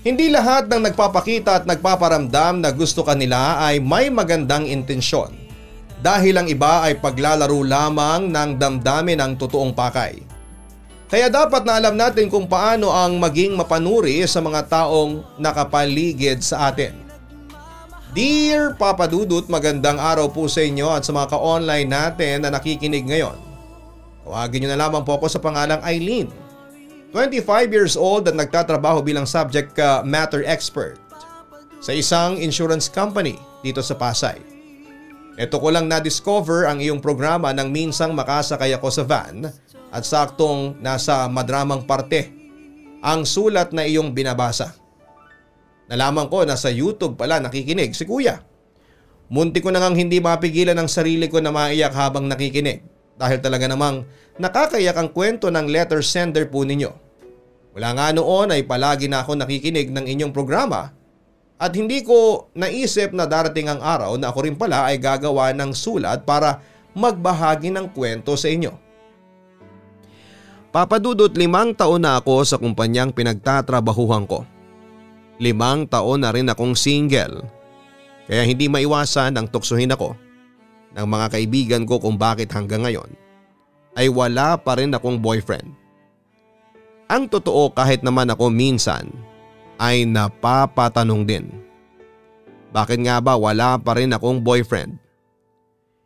Hindi lahat ng nagpapakita at nagpaparamdam na gusto kanila ay may magandang intensyon dahil ang iba ay paglalaro lamang ng damdamin ng totoong pakay. Kaya dapat na alam natin kung paano ang maging mapanuri sa mga taong nakapaligid sa atin. Dear Papa Dudut, magandang araw po sa inyo at sa mga ka-online natin na nakikinig ngayon. Tawagin nyo na lamang po ako sa pangalang Eileen 25 years old at nagtatrabaho bilang subject matter expert sa isang insurance company dito sa Pasay. Ito ko lang na-discover ang iyong programa nang minsang makasakay ako sa van at saktong nasa madramang parte ang sulat na iyong binabasa. Nalaman ko na sa YouTube pala nakikinig si kuya. Munti ko nang hindi mapigilan ang sarili ko na maiyak habang nakikinig dahil talaga namang nakakayak ang kwento ng letter sender po ninyo. Wala nga noon ay palagi na ako nakikinig ng inyong programa at hindi ko naisip na darating ang araw na ako rin pala ay gagawa ng sulat para magbahagi ng kwento sa inyo. Papadudot limang taon na ako sa kumpanyang pinagtatrabahuhan ko. Limang taon na rin akong single kaya hindi maiwasan ang tuksuhin ako ng mga kaibigan ko kung bakit hanggang ngayon ay wala pa rin akong boyfriend. Ang totoo kahit naman ako minsan ay napapatanong din. Bakit nga ba wala pa rin akong boyfriend?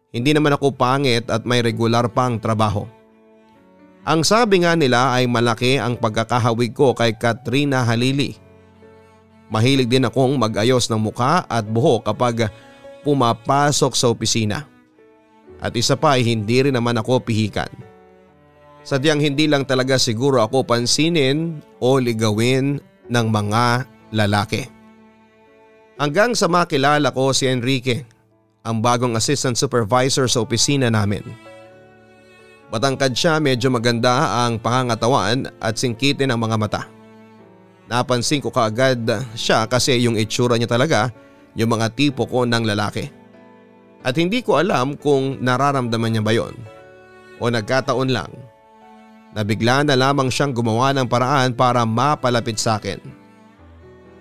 Hindi naman ako pangit at may regular pang trabaho. Ang sabi nga nila ay malaki ang pagkakahawig ko kay Katrina Halili. Mahilig din akong mag-ayos ng muka at buhok kapag pumapasok sa opisina. At isa pa ay hindi rin naman ako pihikan. Sadyang hindi lang talaga siguro ako pansinin o ligawin ng mga lalaki. Hanggang sa makilala ko si Enrique, ang bagong assistant supervisor sa opisina namin. Matangkad siya medyo maganda ang pangangatawan at singkitin ang mga mata. Napansin ko kaagad siya kasi yung itsura niya talaga yung mga tipo ko ng lalaki. At hindi ko alam kung nararamdaman niya ba yon o nagkataon lang na bigla na lamang siyang gumawa ng paraan para mapalapit sa akin.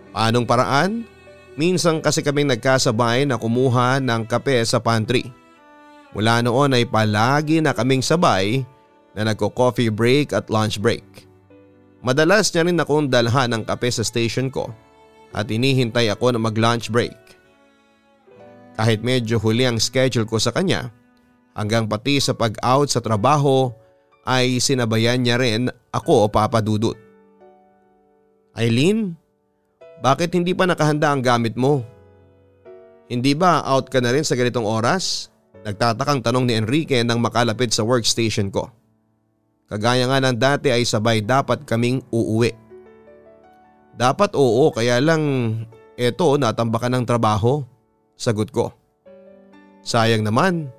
Paanong paraan? Minsan kasi kaming nagkasabay na kumuha ng kape sa pantry. Mula noon ay palagi na kaming sabay na nagko-coffee break at lunch break. Madalas niya rin akong dalhan ng kape sa station ko at inihintay ako na mag-lunch break. Kahit medyo huli ang schedule ko sa kanya, hanggang pati sa pag-out sa trabaho ay sinabayan niya rin ako o papadudot. Eileen, bakit hindi pa nakahanda ang gamit mo? Hindi ba out ka na rin sa ganitong oras? Nagtatakang tanong ni Enrique nang makalapit sa workstation ko. Kagaya nga ng dati ay sabay dapat kaming uuwi. Dapat oo kaya lang eto natambakan ng trabaho. Sagot ko. Sayang naman,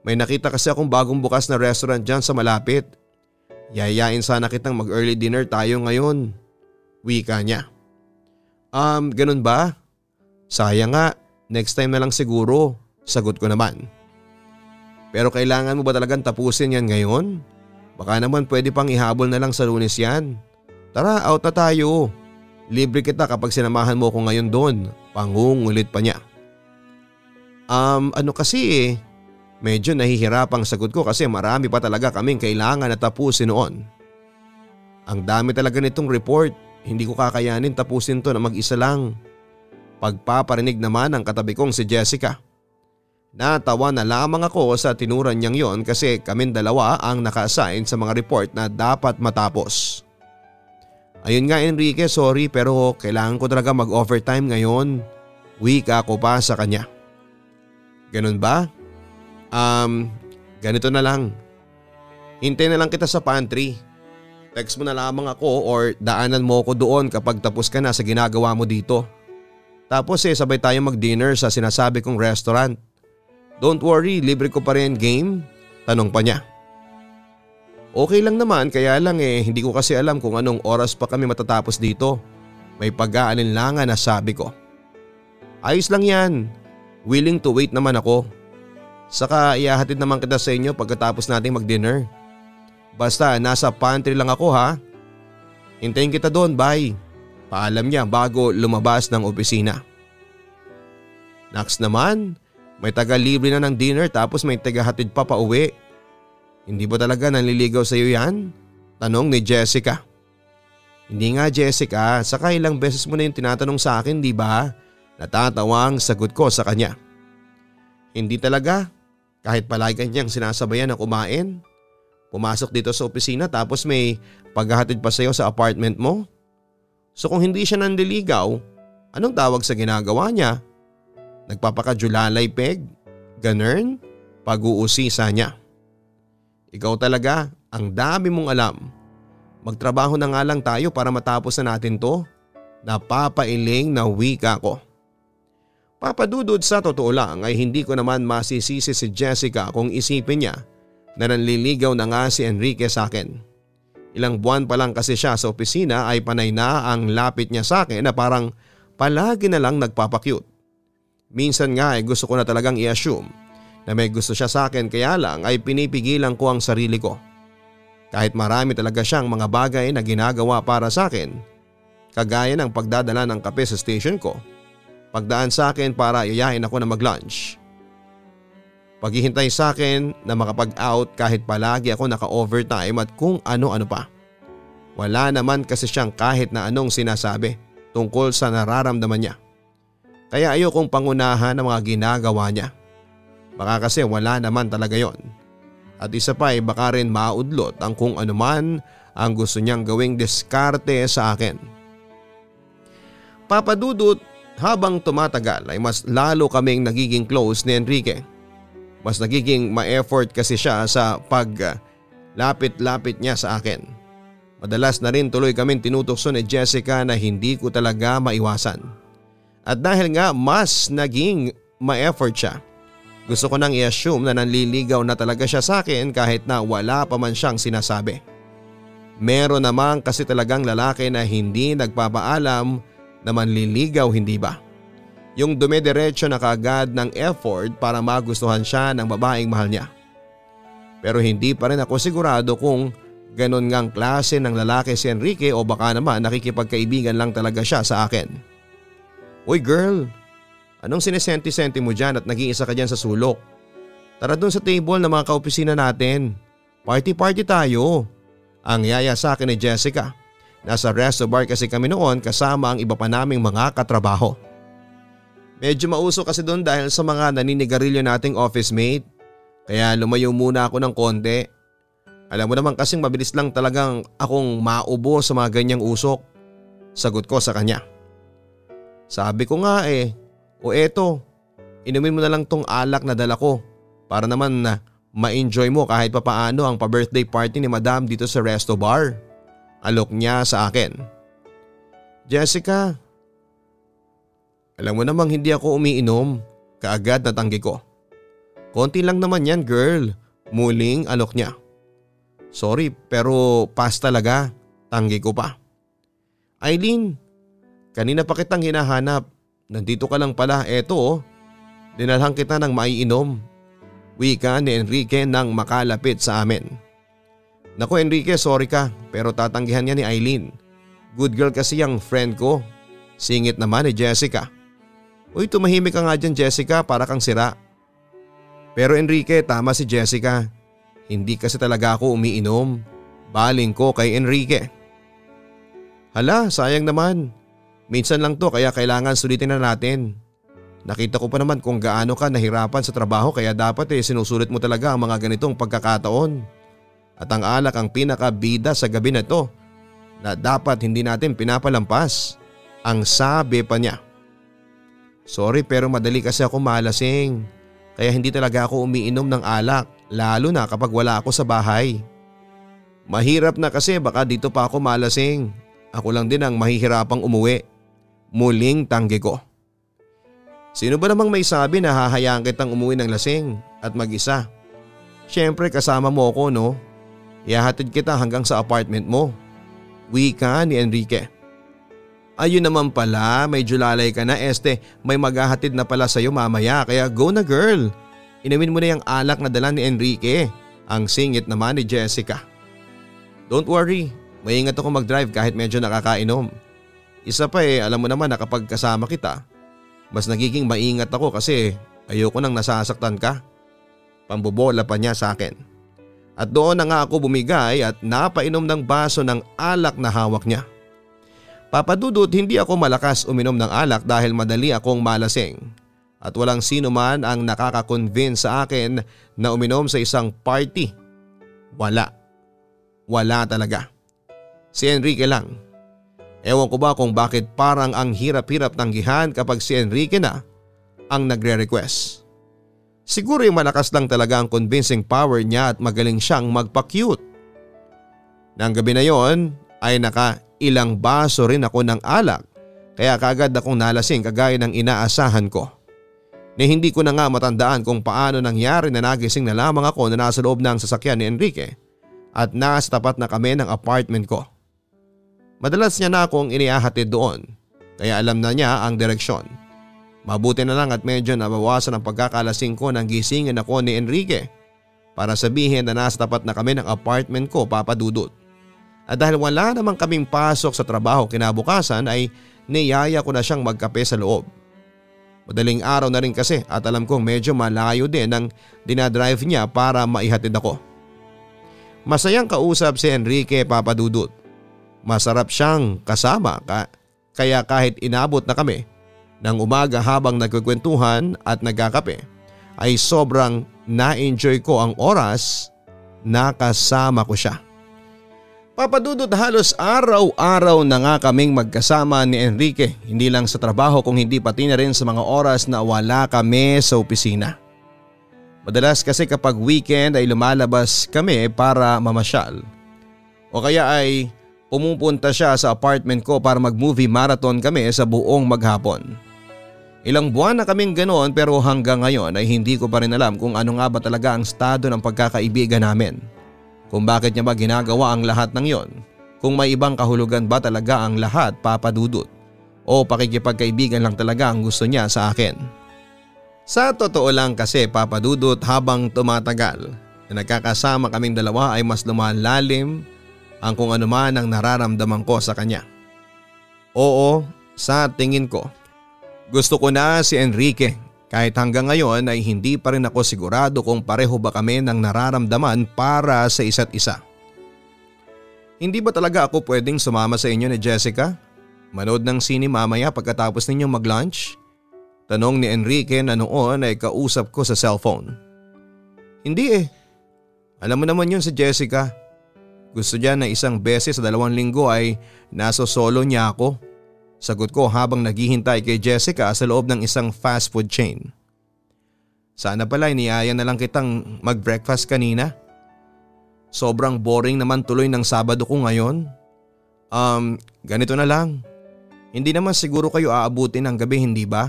may nakita kasi akong bagong bukas na restaurant dyan sa malapit. Yayain sana kitang mag early dinner tayo ngayon. Wika niya. Um, ganun ba? Sayang nga, next time na lang siguro. Sagot ko naman. Pero kailangan mo ba talagang tapusin yan ngayon? Baka naman pwede pang ihabol na lang sa lunes yan. Tara, out na tayo. Libre kita kapag sinamahan mo ko ngayon doon. Pangungulit pa niya. Um, ano kasi eh, medyo nahihirapang sagot ko kasi marami pa talaga kaming kailangan na tapusin noon. Ang dami talaga nitong report, hindi ko kakayanin tapusin to na mag-isa lang. Pagpaparinig naman ang katabi kong si Jessica. Natawa na lamang ako sa tinuran niyang yon kasi kaming dalawa ang naka-assign sa mga report na dapat matapos. Ayun nga Enrique, sorry pero kailangan ko talaga mag-overtime ngayon. Week ako pa sa kanya. Ganun ba? Um, ganito na lang. Hintay na lang kita sa pantry. Text mo na lamang ako or daanan mo ako doon kapag tapos ka na sa ginagawa mo dito. Tapos eh sabay tayo mag-dinner sa sinasabi kong restaurant. Don't worry, libre ko pa rin game? Tanong pa niya. Okay lang naman kaya lang eh hindi ko kasi alam kung anong oras pa kami matatapos dito. May pag-aalinlangan na sabi ko. Ayos lang yan. Willing to wait naman ako. Saka iahatid naman kita sa inyo pagkatapos nating mag-dinner. Basta nasa pantry lang ako ha. Hintayin kita doon, bye. Paalam niya bago lumabas ng opisina. Next naman, may taga-libre na ng dinner tapos may taga-hatid pa pa uwi. Hindi ba talaga nanliligaw sa iyo yan? Tanong ni Jessica. Hindi nga Jessica, saka ilang beses mo na yung tinatanong sa akin di ba? Natatawa ang sagot ko sa kanya. Hindi talaga, kahit palagi kanyang sinasabayan na kumain. Pumasok dito sa opisina tapos may paghahatid pa sa iyo sa apartment mo. So kung hindi siya nanliligaw, anong tawag sa ginagawa niya? Nagpapakajulalay peg? Ganern? Pag-uusisa niya. Ikaw talaga, ang dami mong alam. Magtrabaho na nga lang tayo para matapos na natin to. Napapailing na wika ko. Papadudod sa totoo lang ay hindi ko naman masisisi si Jessica kung isipin niya na nanliligaw na nga si Enrique sa akin. Ilang buwan pa lang kasi siya sa opisina ay panay na ang lapit niya sa akin na parang palagi na lang nagpapakyut. Minsan nga ay gusto ko na talagang i-assume na may gusto siya sa akin kaya lang ay pinipigilan ko ang sarili ko. Kahit marami talaga siyang mga bagay na ginagawa para sa akin, kagaya ng pagdadala ng kape sa station ko, pagdaan sa akin para yayain ako na mag-lunch. Paghihintay sa akin na makapag-out kahit palagi ako naka-overtime at kung ano-ano pa. Wala naman kasi siyang kahit na anong sinasabi tungkol sa nararamdaman niya. Kaya ayokong pangunahan ang mga ginagawa niya. Baka kasi wala naman talaga yon. At isa pa ay baka rin maudlot ang kung anuman ang gusto niyang gawing diskarte sa akin. Papadudot habang tumatagal ay mas lalo kaming nagiging close ni Enrique. Mas nagiging ma-effort kasi siya sa pag lapit-lapit niya sa akin. Madalas na rin tuloy kaming tinutokso ni Jessica na hindi ko talaga maiwasan. At dahil nga mas naging ma-effort siya, gusto ko nang i-assume na nanliligaw na talaga siya sa akin kahit na wala pa man siyang sinasabi. Meron naman kasi talagang lalaki na hindi nagpapaalam na manliligaw hindi ba? Yung dumediretso na kagad ng effort para magustuhan siya ng babaeng mahal niya. Pero hindi pa rin ako sigurado kung ganon ngang klase ng lalaki si Enrique o baka naman nakikipagkaibigan lang talaga siya sa akin. Uy girl, anong sinesenti-senti mo dyan at nag-iisa ka dyan sa sulok? Tara dun sa table ng mga kaopisina natin. Party-party tayo. Ang yaya sa akin ni Jessica. Nasa resto bar kasi kami noon kasama ang iba pa naming mga katrabaho. Medyo mauso kasi doon dahil sa mga naninigarilyo nating office mate. Kaya lumayo muna ako ng konti. Alam mo naman kasing mabilis lang talagang akong maubo sa mga ganyang usok. Sagot ko sa kanya. Sabi ko nga eh, o eto, inumin mo na lang tong alak na dala ko para naman na ma-enjoy mo kahit papaano ang pa-birthday party ni madam dito sa resto bar. Alok niya sa akin. Jessica, alam mo namang hindi ako umiinom, kaagad na tanggi ko. Konti lang naman yan girl, muling alok niya. Sorry pero pass talaga, tanggi ko pa. Eileen, Kanina pa kitang hinahanap. Nandito ka lang pala, eto oh. Dinalhan kita ng maiinom. Wika ni Enrique nang makalapit sa amin. Naku Enrique, sorry ka pero tatanggihan niya ni Eileen. Good girl kasi yung friend ko. Singit naman ni Jessica. Uy tumahimik ka nga dyan Jessica para kang sira. Pero Enrique tama si Jessica. Hindi kasi talaga ako umiinom. Baling ko kay Enrique. Hala sayang naman. Minsan lang to kaya kailangan sulitin na natin. Nakita ko pa naman kung gaano ka nahirapan sa trabaho kaya dapat eh sinusulit mo talaga ang mga ganitong pagkakataon. At ang alak ang pinakabida sa gabi na to na dapat hindi natin pinapalampas. Ang sabi pa niya. Sorry pero madali kasi ako malasing. Kaya hindi talaga ako umiinom ng alak lalo na kapag wala ako sa bahay. Mahirap na kasi baka dito pa ako malasing. Ako lang din ang mahihirapang umuwi. Muling tanggi ko. Sino ba namang may sabi na hahayaan kitang umuwi ng lasing at mag-isa? Siyempre kasama mo ako no? Ihahatid kita hanggang sa apartment mo. Wika ni Enrique. Ayun naman pala, may julalay ka na este, may maghahatid na pala sa'yo mamaya kaya go na girl. Inamin mo na yung alak na dala ni Enrique. Ang singit naman ni Jessica. Don't worry, maingat ako mag-drive kahit medyo nakakainom. Isa pa eh alam mo naman na kapag kasama kita, mas nagiging maingat ako kasi ayoko nang nasasaktan ka. Pambobola pa niya sa akin. At doon na nga ako bumigay at napainom ng baso ng alak na hawak niya. Papadudot hindi ako malakas uminom ng alak dahil madali akong malasing. At walang sino man ang nakaka-convince sa akin na uminom sa isang party. Wala. Wala talaga. Si Enrique lang. Ewan ko ba kung bakit parang ang hirap-hirap tanggihan kapag si Enrique na ang nagre-request. Siguro yung malakas lang talaga ang convincing power niya at magaling siyang magpa-cute. Nang gabi na yon ay naka ilang baso rin ako ng alak kaya kagad akong nalasing kagaya ng inaasahan ko. Na hindi ko na nga matandaan kung paano nangyari na nagising na lamang ako na nasa loob ng sasakyan ni Enrique at nasa tapat na kami ng apartment ko. Madalas niya na akong iniahatid doon kaya alam na niya ang direksyon. Mabuti na lang at medyo nabawasan ang pagkakalasing ko nang gisingin ako ni Enrique para sabihin na nasa tapat na kami ng apartment ko papadudot. At dahil wala namang kaming pasok sa trabaho kinabukasan ay niyaya ko na siyang magkape sa loob. Madaling araw na rin kasi at alam kong medyo malayo din ang dinadrive niya para maihatid ako. Masayang kausap si Enrique papadudot. Masarap siyang kasama ka, kaya kahit inabot na kami ng umaga habang nagkukwentuhan at nagkakape ay sobrang na-enjoy ko ang oras na kasama ko siya. Papadudot halos araw-araw na nga kaming magkasama ni Enrique hindi lang sa trabaho kung hindi pati na rin sa mga oras na wala kami sa opisina. Madalas kasi kapag weekend ay lumalabas kami para mamasyal. O kaya ay pumupunta siya sa apartment ko para mag-movie marathon kami sa buong maghapon. Ilang buwan na kaming ganoon pero hanggang ngayon ay hindi ko pa rin alam kung ano nga ba talaga ang estado ng pagkakaibigan namin. Kung bakit niya ba ginagawa ang lahat ng yon. Kung may ibang kahulugan ba talaga ang lahat papadudot. O pakikipagkaibigan lang talaga ang gusto niya sa akin. Sa totoo lang kasi papadudot habang tumatagal na nagkakasama kaming dalawa ay mas lumalalim ang kung ano man ang nararamdaman ko sa kanya. Oo, sa tingin ko gusto ko na si Enrique kahit hanggang ngayon ay hindi pa rin ako sigurado kung pareho ba kami ng nararamdaman para sa isa't isa. Hindi ba talaga ako pwedeng sumama sa inyo ni Jessica? Manood ng sine mamaya pagkatapos ninyong mag-lunch? Tanong ni Enrique na noon ay kausap ko sa cellphone. Hindi eh. Alam mo naman yun si Jessica. Gusto niya na isang beses sa dalawang linggo ay naso solo niya ako. Sagot ko habang naghihintay kay Jessica sa loob ng isang fast food chain. Sana pala iniyaya na lang kitang mag-breakfast kanina. Sobrang boring naman tuloy ng Sabado ko ngayon. Um, ganito na lang. Hindi naman siguro kayo aabutin ng gabi hindi ba?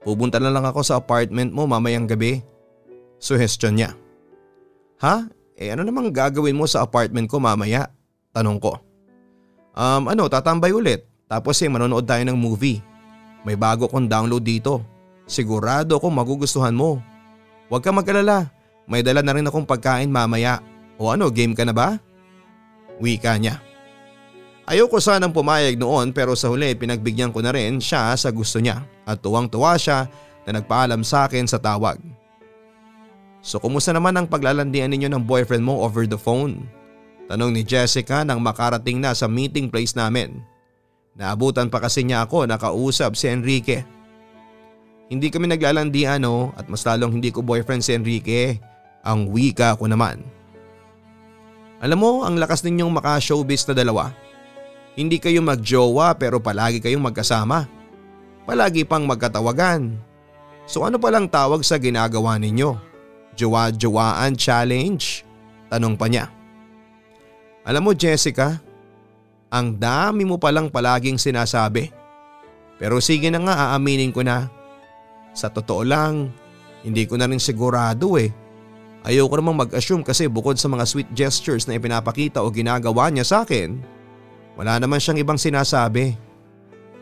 Pupunta na lang ako sa apartment mo mamayang gabi. Suggestion niya. Ha? Eh ano namang gagawin mo sa apartment ko mamaya? Tanong ko. Um, ano, tatambay ulit. Tapos eh manonood tayo ng movie. May bago kong download dito. Sigurado akong magugustuhan mo. Huwag ka magkalala. May dala na rin akong pagkain mamaya. O ano, game ka na ba? Wika niya. Ayoko sanang pumayag noon pero sa huli pinagbigyan ko na rin siya sa gusto niya at tuwang-tuwa siya na nagpaalam sa akin sa tawag. So kumusta naman ang paglalandian ninyo ng boyfriend mo over the phone? Tanong ni Jessica nang makarating na sa meeting place namin. Naabutan pa kasi niya ako nakausap si Enrique. Hindi kami naglalandian no at mas lalong hindi ko boyfriend si Enrique. Ang wika ko naman. Alam mo ang lakas ninyong maka-showbiz na dalawa. Hindi kayo magjowa pero palagi kayong magkasama. Palagi pang magkatawagan. So ano palang tawag sa ginagawa ninyo? Jowa-jowaan challenge? Tanong pa niya. Alam mo Jessica, ang dami mo palang palaging sinasabi. Pero sige na nga aaminin ko na. Sa totoo lang, hindi ko na rin sigurado eh. Ayoko namang mag-assume kasi bukod sa mga sweet gestures na ipinapakita o ginagawa niya sa akin, wala naman siyang ibang sinasabi.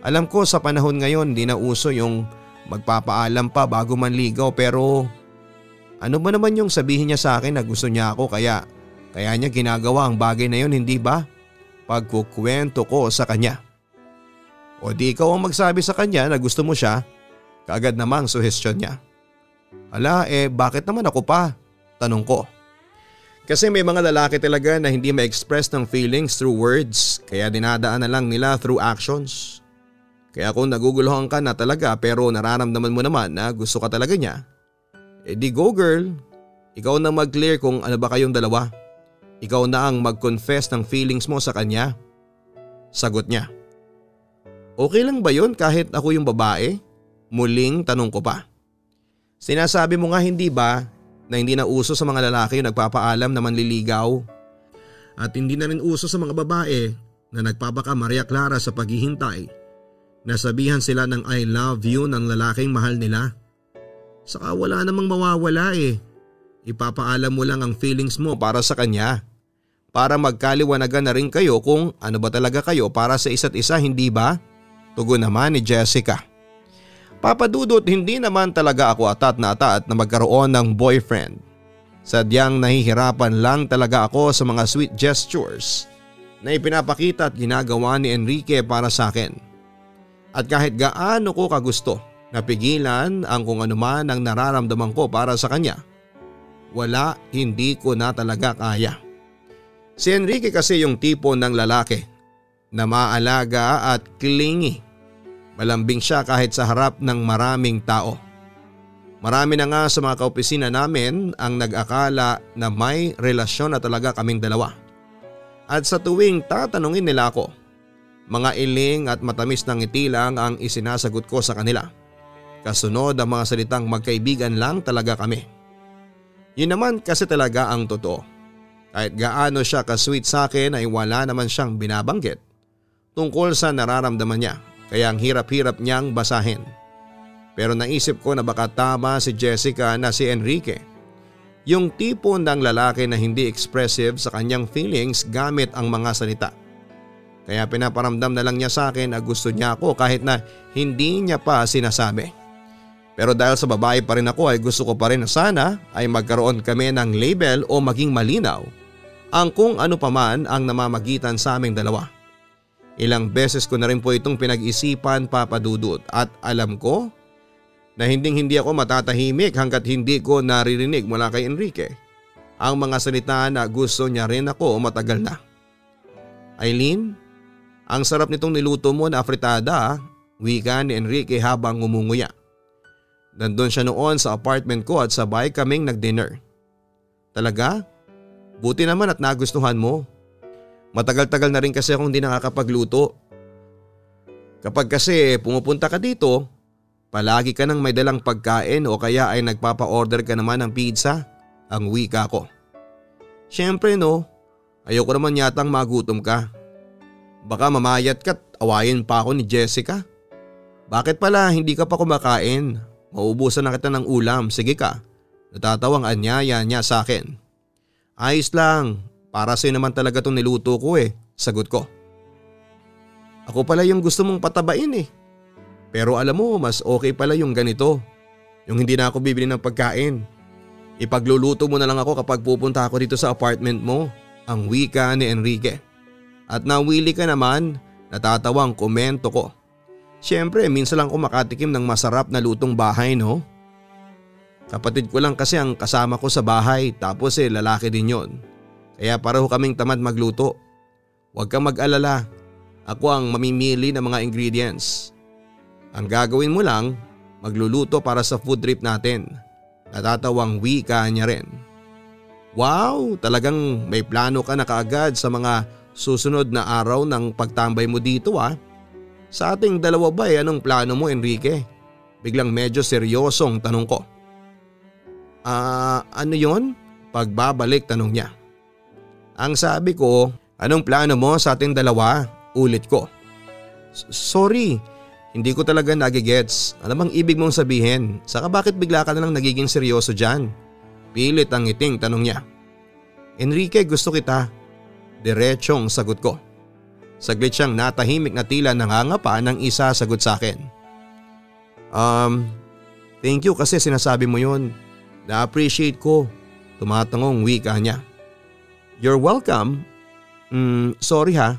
Alam ko sa panahon ngayon hindi na uso yung magpapaalam pa bago manligaw pero ano ba naman yung sabihin niya sa akin na gusto niya ako kaya kaya niya ginagawa ang bagay na yun hindi ba? Pagkukwento ko sa kanya. O di ikaw ang magsabi sa kanya na gusto mo siya, kaagad namang suhestyon niya. Ala eh bakit naman ako pa? Tanong ko. Kasi may mga lalaki talaga na hindi ma-express ng feelings through words kaya dinadaan na lang nila through actions. Kaya kung naguguluhan ka na talaga pero nararamdaman mo naman na gusto ka talaga niya, eh go girl. Ikaw na mag-clear kung ano ba kayong dalawa. Ikaw na ang mag-confess ng feelings mo sa kanya. Sagot niya. Okay lang ba yun kahit ako yung babae? Muling tanong ko pa. Sinasabi mo nga hindi ba na hindi na uso sa mga lalaki yung nagpapaalam na manliligaw. At hindi na rin uso sa mga babae na nagpapaka Maria Clara sa paghihintay. Nasabihan sila ng I love you ng lalaking mahal nila. Saka wala namang mawawala eh. Ipapaalam mo lang ang feelings mo para sa kanya. Para magkaliwanagan na rin kayo kung ano ba talaga kayo para sa isa't isa hindi ba? Tugon naman ni Jessica. Papadudot hindi naman talaga ako atat na atat na magkaroon ng boyfriend. Sadyang nahihirapan lang talaga ako sa mga sweet gestures na ipinapakita at ginagawa ni Enrique para sa akin. At kahit gaano ko kagusto napigilan ang kung anuman ang nararamdaman ko para sa kanya, wala hindi ko na talaga kaya. Si Enrique kasi yung tipo ng lalaki na maalaga at clingy Malambing siya kahit sa harap ng maraming tao. Marami na nga sa mga kaopisina namin ang nag-akala na may relasyon na talaga kaming dalawa. At sa tuwing tatanungin nila ako, mga iling at matamis ng ngiti lang ang isinasagot ko sa kanila. Kasunod ang mga salitang magkaibigan lang talaga kami. Yun naman kasi talaga ang totoo. Kahit gaano siya ka-sweet sa akin ay wala naman siyang binabanggit tungkol sa nararamdaman niya kaya ang hirap-hirap niyang basahin. Pero naisip ko na baka tama si Jessica na si Enrique. Yung tipo ng lalaki na hindi expressive sa kanyang feelings gamit ang mga salita. Kaya pinaparamdam na lang niya sa akin na gusto niya ako kahit na hindi niya pa sinasabi. Pero dahil sa babae pa rin ako ay gusto ko pa rin na sana ay magkaroon kami ng label o maging malinaw ang kung ano paman ang namamagitan sa aming dalawa. Ilang beses ko na rin po itong pinag-isipan papadudot at alam ko na hinding hindi ako matatahimik hanggat hindi ko naririnig mula kay Enrique ang mga salita na gusto niya rin ako matagal na. Eileen, ang sarap nitong niluto mo na afritada, wika ni Enrique habang ngumunguya. Nandun siya noon sa apartment ko at sabay kaming nag-dinner. Talaga? Buti naman at nagustuhan mo. Matagal-tagal na rin kasi akong hindi nakakapagluto. Kapag kasi pumupunta ka dito, palagi ka nang may dalang pagkain o kaya ay nagpapa-order ka naman ng pizza, ang wika ko. Siyempre no, ayoko naman yatang magutom ka. Baka mamayat ka't awayin pa ako ni Jessica. Bakit pala hindi ka pa kumakain? Maubusan na kita ng ulam, sige ka. Natatawang anyaya niya sa akin. Ayos lang, para sa'yo naman talaga itong niluto ko eh, sagot ko. Ako pala yung gusto mong patabain eh. Pero alam mo, mas okay pala yung ganito. Yung hindi na ako bibili ng pagkain. Ipagluluto mo na lang ako kapag pupunta ako dito sa apartment mo, ang wika ni Enrique. At nawili ka naman, natatawang komento ko. Siyempre, minsan lang ako makatikim ng masarap na lutong bahay no? Kapatid ko lang kasi ang kasama ko sa bahay tapos eh lalaki din yon. Kaya pareho kaming tamad magluto. Huwag kang mag-alala. Ako ang mamimili ng mga ingredients. Ang gagawin mo lang, magluluto para sa food trip natin. Natatawang wika niya rin. Wow, talagang may plano ka na kaagad sa mga susunod na araw ng pagtambay mo dito ah. Sa ating dalawa ba eh, anong plano mo Enrique? Biglang medyo seryosong tanong ko. Ah, uh, ano yon? Pagbabalik tanong niya. Ang sabi ko, anong plano mo sa ating dalawa? Ulit ko. Sorry, hindi ko talaga nagigets. Ano bang ibig mong sabihin? Saka bakit bigla ka na lang nagiging seryoso dyan? Pilit ang ngiting tanong niya. Enrique gusto kita. Diretsong sagot ko. Saglit siyang natahimik na tila nangangapa ng isa sagot sa akin. Um, thank you kasi sinasabi mo yun. Na-appreciate ko. Tumatangong wika niya. You're welcome. Mm, sorry ha.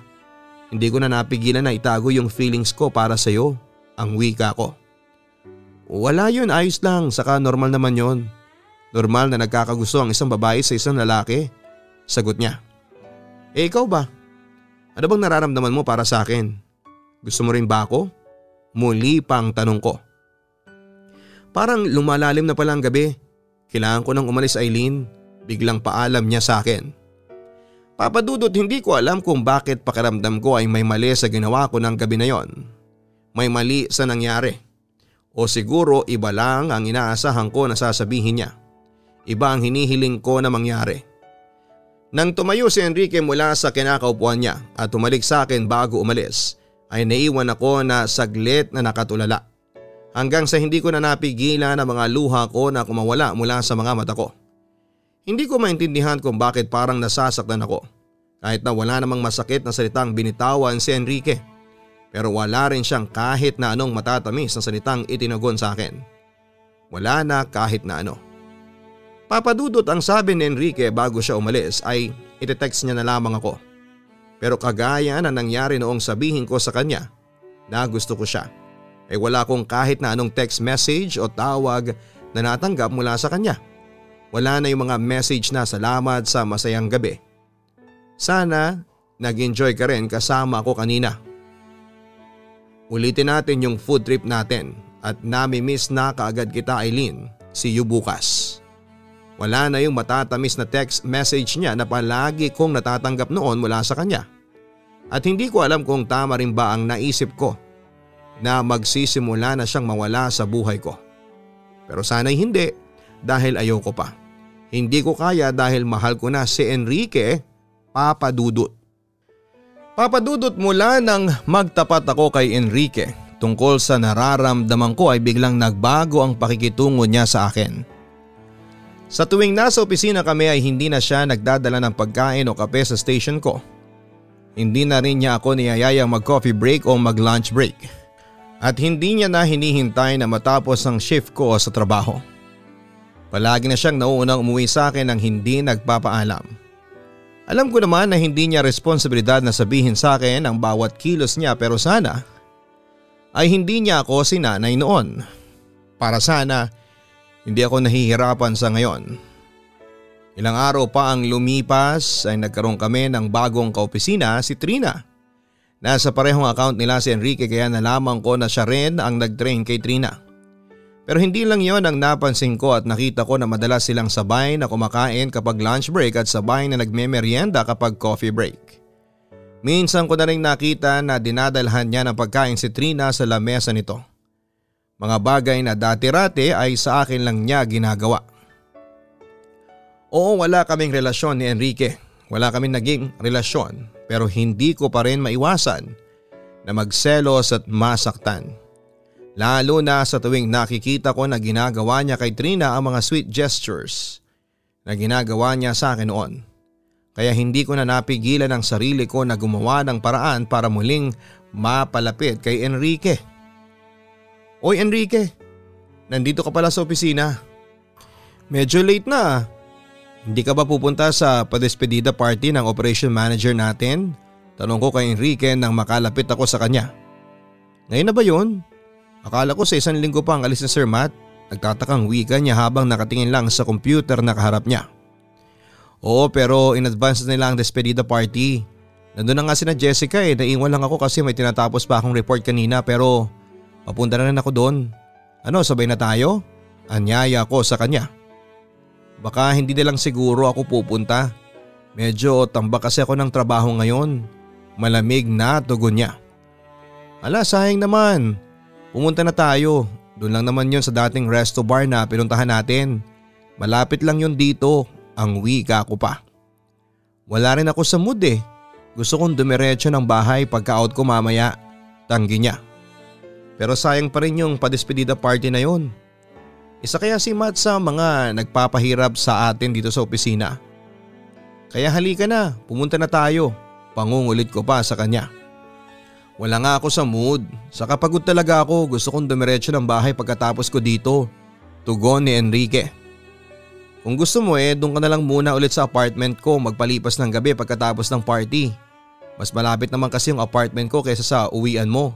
Hindi ko na napigilan na itago yung feelings ko para sa iyo, ang wika ko. Wala yun, ayos lang, saka normal naman yon. Normal na nagkakagusto ang isang babae sa isang lalaki. Sagot niya. Eh ikaw ba? Ano bang nararamdaman mo para sa akin? Gusto mo rin ba ako? Muli pang tanong ko. Parang lumalalim na pala ang gabi. Kailangan ko nang umalis Eileen. Biglang paalam niya sa akin. Papadudot hindi ko alam kung bakit pakiramdam ko ay may mali sa ginawa ko ng gabi na yon. May mali sa nangyari. O siguro iba lang ang inaasahan ko na sasabihin niya. Iba ang hinihiling ko na mangyari. Nang tumayo si Enrique mula sa kinakaupuan niya at tumalik sa akin bago umalis ay naiwan ako na saglit na nakatulala. Hanggang sa hindi ko na napigilan ang mga luha ko na kumawala mula sa mga mata ko. Hindi ko maintindihan kung bakit parang nasasaktan ako. Kahit na wala namang masakit na salitang binitawan si Enrique. Pero wala rin siyang kahit na anong matatamis na salitang itinagon sa akin. Wala na kahit na ano. Papadudot ang sabi ni Enrique bago siya umalis ay itetext niya na lamang ako. Pero kagaya na nangyari noong sabihin ko sa kanya na gusto ko siya ay wala akong kahit na anong text message o tawag na natanggap mula sa kanya. Wala na yung mga message na salamat sa masayang gabi. Sana nag-enjoy ka rin kasama ako kanina. Ulitin natin yung food trip natin at nami-miss na kaagad kita Eileen. See you bukas. Wala na yung matatamis na text message niya na palagi kong natatanggap noon mula sa kanya. At hindi ko alam kung tama rin ba ang naisip ko na magsisimula na siyang mawala sa buhay ko. Pero sana'y hindi dahil ayoko pa. Hindi ko kaya dahil mahal ko na si Enrique Papadudot. Papadudot mula nang magtapat ako kay Enrique tungkol sa nararamdaman ko ay biglang nagbago ang pakikitungo niya sa akin. Sa tuwing nasa opisina kami ay hindi na siya nagdadala ng pagkain o kape sa station ko. Hindi na rin niya ako niyayayang mag coffee break o mag lunch break. At hindi niya na hinihintay na matapos ang shift ko sa trabaho. Palagi na siyang nauunang umuwi sa akin nang hindi nagpapaalam. Alam ko naman na hindi niya responsibilidad na sabihin sa akin ang bawat kilos niya pero sana ay hindi niya ako sinanay noon. Para sana hindi ako nahihirapan sa ngayon. Ilang araw pa ang lumipas ay nagkaroon kami ng bagong kaopisina si Trina. Nasa parehong account nila si Enrique kaya nalaman ko na siya rin ang nag-train kay Trina. Pero hindi lang yon ang napansin ko at nakita ko na madalas silang sabay na kumakain kapag lunch break at sabay na nagme-merienda kapag coffee break. Minsan ko na rin nakita na dinadalhan niya ng pagkain si Trina sa lamesa nito. Mga bagay na dati-rate ay sa akin lang niya ginagawa. Oo wala kaming relasyon ni Enrique. Wala kaming naging relasyon pero hindi ko pa rin maiwasan na magselos at masaktan. Lalo na sa tuwing nakikita ko na ginagawa niya kay Trina ang mga sweet gestures na ginagawa niya sa akin noon. Kaya hindi ko na napigilan ang sarili ko na gumawa ng paraan para muling mapalapit kay Enrique. Oy Enrique, nandito ka pala sa opisina. Medyo late na. Hindi ka ba pupunta sa padespedida party ng operation manager natin? Tanong ko kay Enrique nang makalapit ako sa kanya. Ngayon na ba yun? Akala ko sa isang linggo pa ang alis ni Sir Matt. Nagtatakang wika niya habang nakatingin lang sa computer na kaharap niya. Oo pero in advance nila ang despedida party. Nandun na nga si na Jessica eh, naiwan lang ako kasi may tinatapos pa akong report kanina pero Papunta na rin ako doon. Ano sabay na tayo? Anyaya ko sa kanya. Baka hindi na lang siguro ako pupunta. Medyo tambak kasi ako ng trabaho ngayon. Malamig na tugon niya. Ala sayang naman. Pumunta na tayo. Doon lang naman yon sa dating resto bar na pinuntahan natin. Malapit lang yon dito. Ang wika ko pa. Wala rin ako sa mood eh. Gusto kong dumiretso ng bahay pagka out ko mamaya. Tanggi niya. Pero sayang pa rin yung padespedida party na yon. Isa kaya si Matt sa mga nagpapahirap sa atin dito sa opisina. Kaya halika na, pumunta na tayo. Pangungulit ko pa sa kanya. Wala nga ako sa mood. Sa kapagod talaga ako, gusto kong dumiretso ng bahay pagkatapos ko dito. Tugon ni Enrique. Kung gusto mo eh, doon ka na lang muna ulit sa apartment ko magpalipas ng gabi pagkatapos ng party. Mas malapit naman kasi yung apartment ko kaysa sa uwian mo.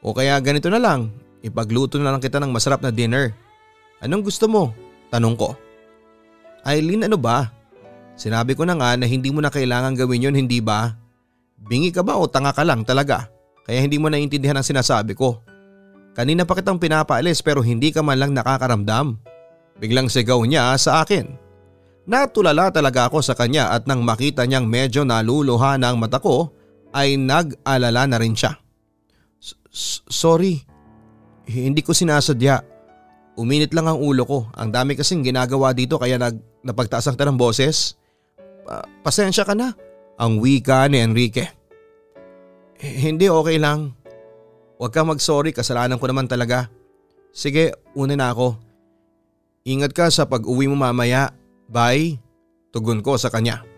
O kaya ganito na lang, ipagluto na lang kita ng masarap na dinner. Anong gusto mo? Tanong ko. Eileen ano ba? Sinabi ko na nga na hindi mo na kailangan gawin yon hindi ba? Bingi ka ba o tanga ka lang talaga? Kaya hindi mo naiintindihan ang sinasabi ko. Kanina pa kitang pinapaalis pero hindi ka man lang nakakaramdam. Biglang sigaw niya sa akin. Natulala talaga ako sa kanya at nang makita niyang medyo naluluha na ang mata ko ay nag-alala na rin siya. Sorry, hindi ko sinasadya. Uminit lang ang ulo ko. Ang dami kasing ginagawa dito kaya nag, napagtaas ang ng boses. Pa, pasensya ka na. Ang wika ni Enrique. Hindi okay lang. Huwag kang mag-sorry kasalanan ko naman talaga. Sige, una na ako. Ingat ka sa pag-uwi mo mamaya. Bye. Tugon ko sa kanya.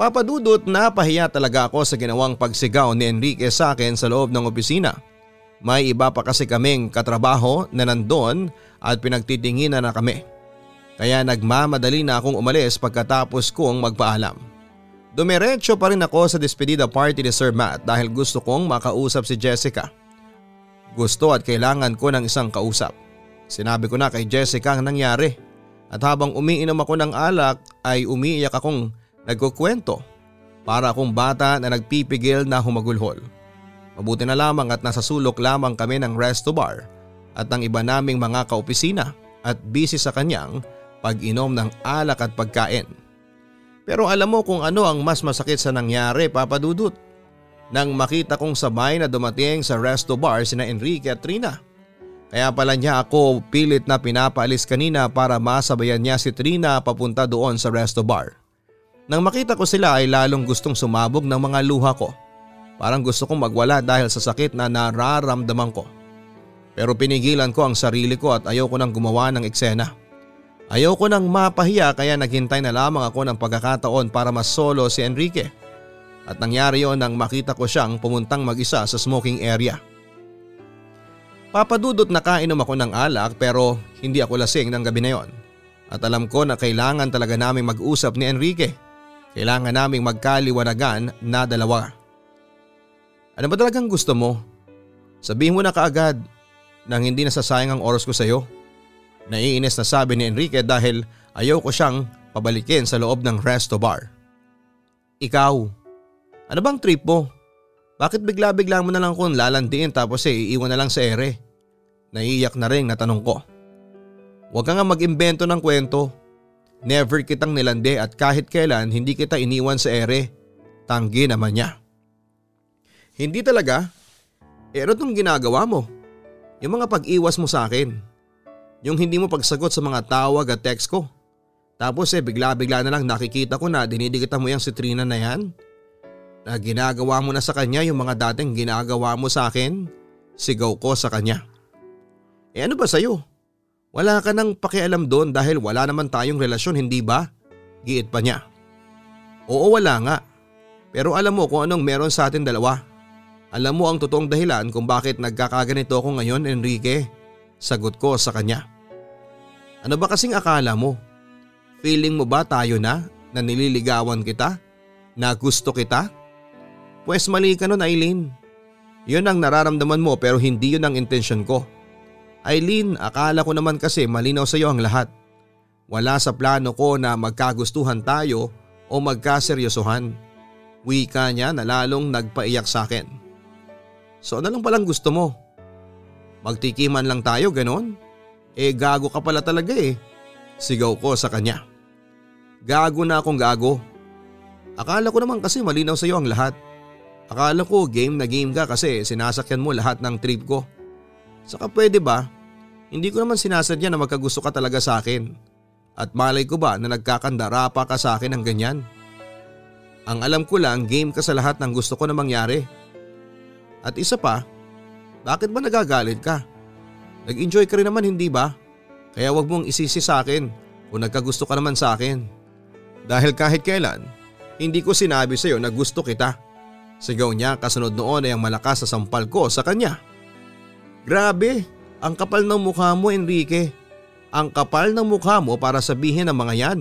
Papadudot na pahiya talaga ako sa ginawang pagsigaw ni Enrique sa akin sa loob ng opisina. May iba pa kasi kaming katrabaho na nandun at pinagtitinginan na kami. Kaya nagmamadali na akong umalis pagkatapos kong magpaalam. Dumiretso pa rin ako sa despedida party ni Sir Matt dahil gusto kong makausap si Jessica. Gusto at kailangan ko ng isang kausap. Sinabi ko na kay Jessica ang nangyari at habang umiinom ako ng alak ay umiiyak akong nagkukwento para akong bata na nagpipigil na humagulhol. Mabuti na lamang at nasa sulok lamang kami ng resto bar at ng iba naming mga kaopisina at busy sa kanyang pag-inom ng alak at pagkain. Pero alam mo kung ano ang mas masakit sa nangyari papadudot. Nang makita kong sabay na dumating sa resto bar sina Enrique at Trina. Kaya pala niya ako pilit na pinapaalis kanina para masabayan niya si Trina papunta doon sa resto bar. Nang makita ko sila ay lalong gustong sumabog ng mga luha ko. Parang gusto kong magwala dahil sa sakit na nararamdaman ko. Pero pinigilan ko ang sarili ko at ayoko nang gumawa ng eksena. Ayoko nang mapahiya kaya naghintay na lamang ako ng pagkakataon para masolo si Enrique. At nangyari yon nang makita ko siyang pumuntang mag-isa sa smoking area. Papadudot na kainom ako ng alak pero hindi ako lasing ng gabi na yon. At alam ko na kailangan talaga naming mag-usap ni Enrique. Kailangan naming magkaliwanagan na dalawa. Ano ba talagang gusto mo? Sabihin mo na kaagad nang hindi nasasayang ang oras ko sa iyo. Naiinis na sabi ni Enrique dahil ayaw ko siyang pabalikin sa loob ng resto bar. Ikaw, ano bang trip mo? Bakit bigla-bigla mo na lang kung lalandiin tapos eh iiwan na lang sa ere? Naiiyak na rin na tanong ko. Huwag ka nga mag-imbento ng kwento. Never kitang nilande at kahit kailan hindi kita iniwan sa ere. Tanggi naman niya. Hindi talaga. Eh ano itong ginagawa mo? Yung mga pag-iwas mo sa akin. Yung hindi mo pagsagot sa mga tawag at text ko. Tapos eh bigla-bigla na lang nakikita ko na dinidikitan mo yung si Trina na yan. Na ginagawa mo na sa kanya yung mga dating ginagawa mo sa akin. Sigaw ko sa kanya. Eh ano ba sa'yo? Wala ka nang pakialam doon dahil wala naman tayong relasyon hindi ba? Giit pa niya. Oo wala nga. Pero alam mo kung anong meron sa atin dalawa. Alam mo ang totoong dahilan kung bakit nagkakaganito ako ngayon Enrique? Sagot ko sa kanya. Ano ba kasing akala mo? Feeling mo ba tayo na na nililigawan kita? Na gusto kita? Pwes mali ka nun Eileen. Yun ang nararamdaman mo pero hindi yun ang intensyon ko. Eileen, akala ko naman kasi malinaw sa iyo ang lahat. Wala sa plano ko na magkagustuhan tayo o magkaseryosohan. Wika niya na lalong nagpaiyak sa akin. So ano lang palang gusto mo? Magtikiman lang tayo ganon? Eh gago ka pala talaga eh. Sigaw ko sa kanya. Gago na akong gago. Akala ko naman kasi malinaw sa iyo ang lahat. Akala ko game na game ka kasi sinasakyan mo lahat ng trip ko. Saka pwede ba? Hindi ko naman sinasadya na magkagusto ka talaga sa akin. At malay ko ba na nagkakandara pa ka sa akin ng ganyan? Ang alam ko lang game ka sa lahat ng gusto ko na mangyari. At isa pa, bakit ba nagagalit ka? Nag-enjoy ka rin naman hindi ba? Kaya wag mong isisi sa akin kung nagkagusto ka naman sa akin. Dahil kahit kailan, hindi ko sinabi sa iyo na gusto kita. Sigaw niya kasunod noon ay ang malakas sa sampal ko sa kanya. Grabe, ang kapal ng mukha mo Enrique. Ang kapal ng mukha mo para sabihin ang mga yan.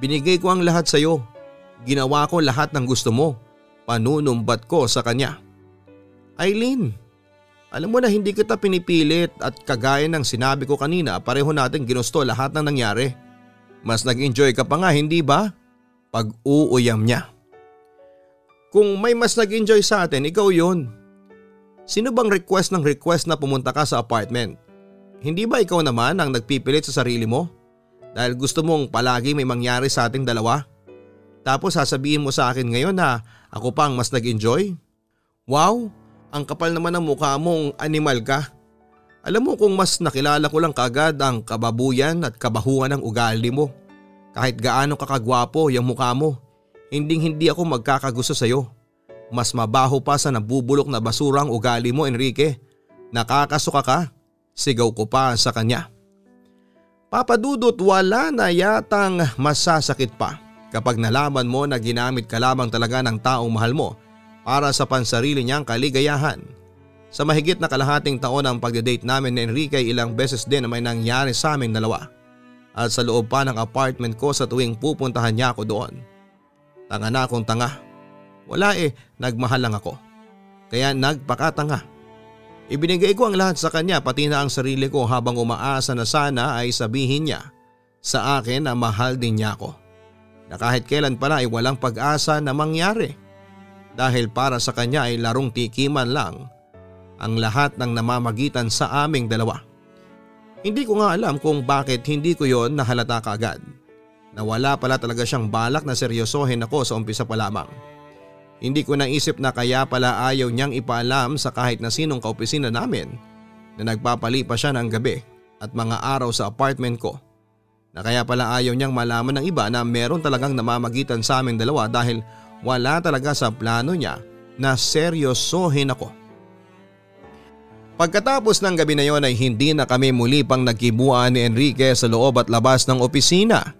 Binigay ko ang lahat sa iyo. Ginawa ko lahat ng gusto mo. panunumbat ko sa kanya. Eileen, alam mo na hindi kita pinipilit at kagaya ng sinabi ko kanina pareho natin ginusto lahat ng nangyari. Mas nag-enjoy ka pa nga hindi ba? Pag-uuyam niya. Kung may mas nag-enjoy sa atin, ikaw yon. Sino bang request ng request na pumunta ka sa apartment? Hindi ba ikaw naman ang nagpipilit sa sarili mo? Dahil gusto mong palagi may mangyari sa ating dalawa? Tapos sasabihin mo sa akin ngayon na ako pa ang mas nag-enjoy? Wow, ang kapal naman ng mukha mong animal ka. Alam mo kung mas nakilala ko lang kagad ang kababuyan at kabahuan ng ugali mo. Kahit gaano kakagwapo yung mukha mo, hindi hindi ako magkakagusto sa'yo. Mas mabaho pa sa nabubulok na basura ang ugali mo Enrique. Nakakasuka ka. Sigaw ko pa sa kanya. Papadudot wala na yatang masasakit pa kapag nalaman mo na ginamit ka lamang talaga ng taong mahal mo para sa pansarili niyang kaligayahan. Sa mahigit na kalahating taon ang pagdedate namin ni Enrique ilang beses din may nangyari sa aming dalawa. At sa loob pa ng apartment ko sa tuwing pupuntahan niya ako doon. Tanga na akong tanga. Wala eh, nagmahal lang ako. Kaya nagpakatanga. Ibinigay ko ang lahat sa kanya pati na ang sarili ko habang umaasa na sana ay sabihin niya sa akin na mahal din niya ako na kahit kailan pala ay walang pag-asa na mangyari dahil para sa kanya ay larong tikiman lang ang lahat ng namamagitan sa aming dalawa. Hindi ko nga alam kung bakit hindi ko yon nahalata kaagad na wala pala talaga siyang balak na seryosohin ako sa umpisa pa lamang. Hindi ko naisip na kaya pala ayaw niyang ipaalam sa kahit na sinong kaopisina namin na nagpapali pa siya ng gabi at mga araw sa apartment ko na kaya pala ayaw niyang malaman ng iba na meron talagang namamagitan sa aming dalawa dahil wala talaga sa plano niya na seryosohin ako. Pagkatapos ng gabi na yon ay hindi na kami muli pang nagkibuan ni Enrique sa loob at labas ng opisina.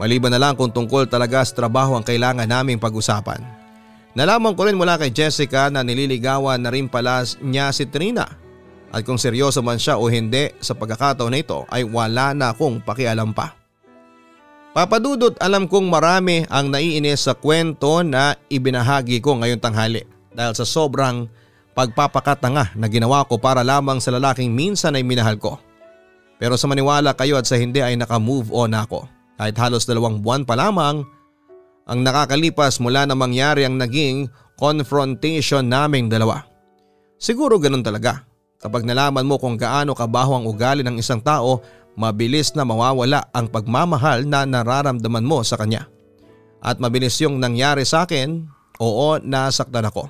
Maliban na lang kung tungkol talaga sa trabaho ang kailangan naming pag-usapan. Nalaman ko rin mula kay Jessica na nililigawan na rin pala niya si Trina at kung seryoso man siya o hindi sa pagkakataon na ito ay wala na akong pakialam pa. Papadudot alam kong marami ang naiinis sa kwento na ibinahagi ko ngayong tanghali dahil sa sobrang pagpapakatanga na ginawa ko para lamang sa lalaking minsan ay minahal ko. Pero sa maniwala kayo at sa hindi ay nakamove on ako. Kahit halos dalawang buwan pa lamang ang nakakalipas mula na mangyari ang naging confrontation naming dalawa. Siguro ganun talaga Kapag nalaman mo kung gaano kabaho ang ugali ng isang tao, mabilis na mawawala ang pagmamahal na nararamdaman mo sa kanya. At mabilis yung nangyari sa akin, oo nasaktan ako.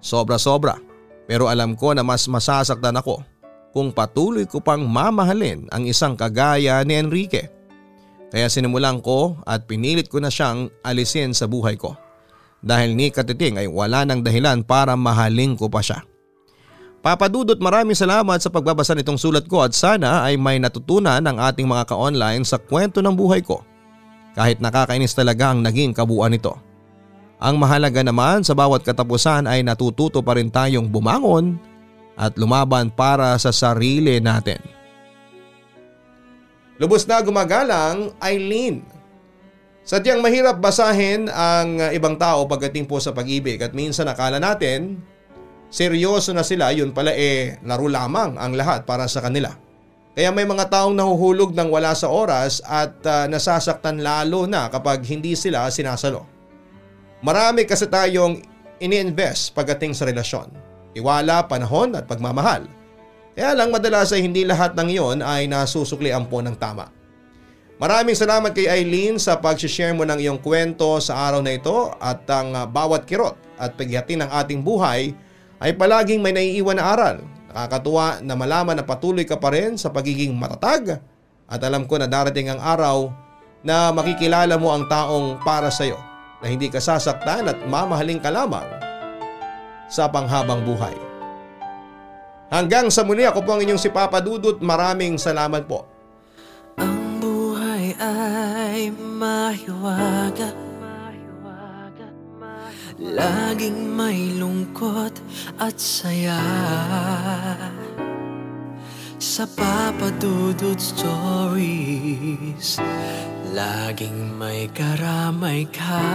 Sobra-sobra, pero alam ko na mas masasaktan ako kung patuloy ko pang mamahalin ang isang kagaya ni Enrique. Kaya sinimulan ko at pinilit ko na siyang alisin sa buhay ko. Dahil ni Katiting ay wala ng dahilan para mahalin ko pa siya. Papadudot maraming salamat sa pagbabasa nitong sulat ko at sana ay may natutunan ang ating mga ka-online sa kwento ng buhay ko. Kahit nakakainis talaga ang naging kabuuan nito. Ang mahalaga naman sa bawat katapusan ay natututo pa rin tayong bumangon at lumaban para sa sarili natin. Lubos na gumagalang Eileen. Sadyang mahirap basahin ang ibang tao pagdating po sa pag-ibig at minsan akala natin seryoso na sila, yun pala eh laro lamang ang lahat para sa kanila. Kaya may mga taong nahuhulog ng wala sa oras at uh, nasasaktan lalo na kapag hindi sila sinasalo. Marami kasi tayong ini-invest pagdating sa relasyon. Iwala, panahon at pagmamahal. Kaya lang madalas ay hindi lahat ng iyon ay nasusuklian po ng tama. Maraming salamat kay Eileen sa pag-share mo ng iyong kwento sa araw na ito at ang uh, bawat kirot at paghihati ng ating buhay ay palaging may naiiwan na aral. Nakakatuwa na malaman na patuloy ka pa rin sa pagiging matatag at alam ko na darating ang araw na makikilala mo ang taong para sa iyo na hindi ka sasaktan at mamahaling ka lamang sa panghabang buhay. Hanggang sa muli ako po ang inyong si Papa Dudut. Maraming salamat po. Ang buhay ay mahiwaga Laging may lungkot at saya Sa papadudod stories Laging may karamay ka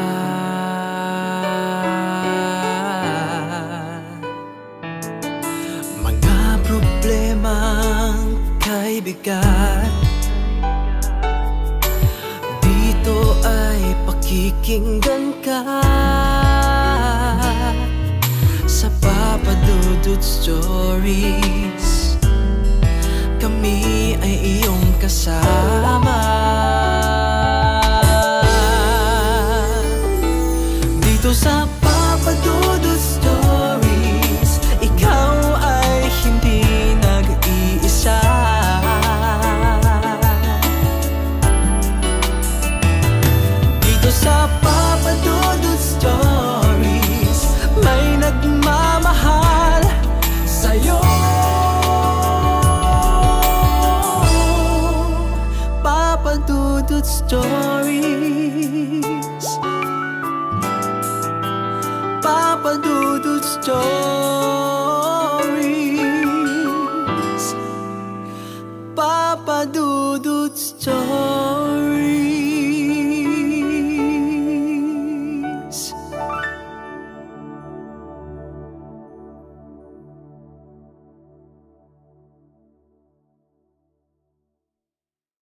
bigat Dito ay pakikinggan ka. Sa Papa Dudut Stories Kami ay iyong kasama